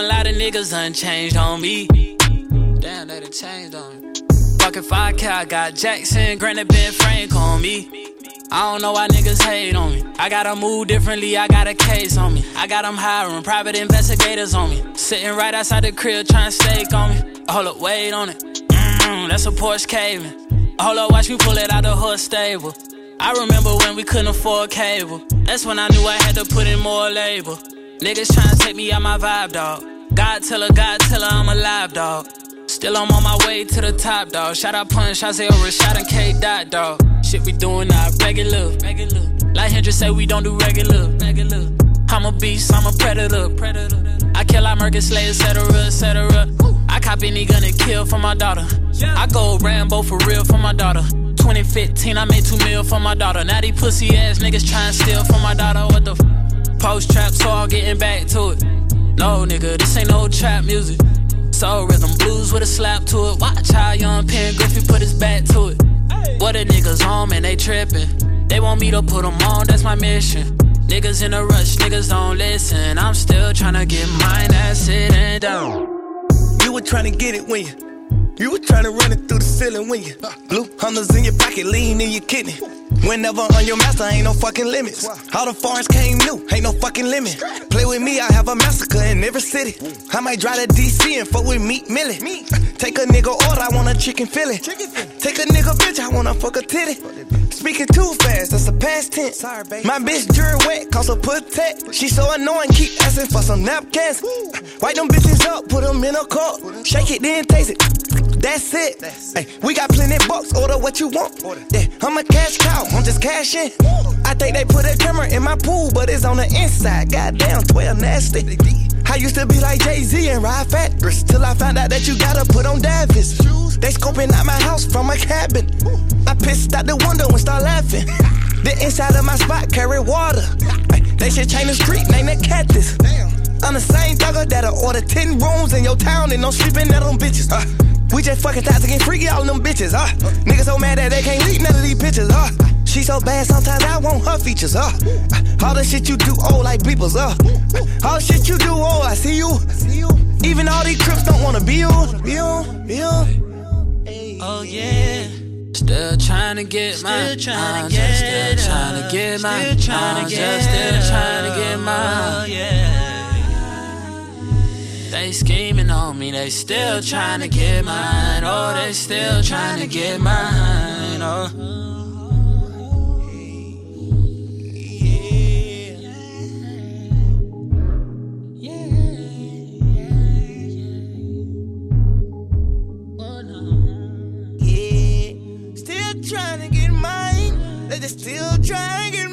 niggas done changed on me. Damn, they done changed on me. Fucking 5K, I got Jackson, Granite Ben Frank on me. I don't know why niggas hate on me. I gotta move differently, I got a case on me. I got them hiring private investigators on me. Sitting right outside the crib trying to stake on me. Hold up, wait on it. Mm, that's a Porsche caving. Hold up, watch me pull it out the hood stable. I remember when we couldn't afford cable. That's when I knew I had to put in more labor. Niggas trying to take me out my vibe, dog. God tell her, God tell her I'm alive, dog. Still I'm on my way to the top, dog. Shout out Punch, I say shot and K dot, dog. Shit we doing now, regular, regular. Like Hendrix say we don't do regular, regular. I'm a beast, I'm a predator, predator. I kill like Merkin Slay, etc., etc. I cop any gun and kill for my daughter. I go Rambo for real for my daughter. 2015, I made two mil for my daughter. Now these pussy ass niggas trying to steal from my daughter. What the f? Post trap, so I'm getting back to it. No, nigga, this ain't no trap music. Soul rhythm blues with a slap to it. Watch how young Ken Griffey put his back to it. What the niggas home and they trippin'. They want me to put them on, that's my mission. Niggas in a rush, niggas don't listen. I'm still tryna get mine, that's sitting down. You were tryna get it when you. You were tryna run it through the ceiling when you. Blue hunters in your pocket, lean in your kidney. Whenever on your master, ain't no fucking limits. All the foreigns came new, ain't no fucking limit. Play with me, I have a massacre in every city. I might drive to DC and fuck with Meat Millie. Take a nigga order, I want a chicken fillet. Take a nigga bitch, I wanna fuck a titty. Speaking too fast, that's a past tense. My bitch jury wet, cause her put tech. She so annoying, keep asking for some napkins. White them bitches up, put in a cup. Shake it, then taste it. That's it. Hey, we got plenty bucks, order what you want. Yeah, I'm a cash cow, I'm just cashing. I think they put a camera in my pool, but it's on the inside. Goddamn, 12 nasty. I used to be like Jay Z and ride fat till I found out that you gotta put on Davis. They scoping out my house from my cabin. I pissed out the window and start laughing. The inside of my spot carry water. They should change the street, name it Cactus. I'm the same thugger that'll order 10 rooms in your town and no sleeping at them bitches. Uh, we just fucking toxic and freaky, all them bitches. Uh, niggas so mad that they can't read none of these pictures. Uh, she so bad, sometimes I want her features. Uh, all the shit you do, old like beepers. Uh, all the shit you do, oh, I see you. Even all these crips don't wanna be you. Be you, be you. Oh yeah. Still trying to get mine. tryna I'm get just still it trying to get Still mine. tryna I'm get just still it trying to get up. mine. yeah. They scheming on me, they still trying to get mine. Oh, they still trying to get mine. Oh. Trying to get mine. They just still trying to get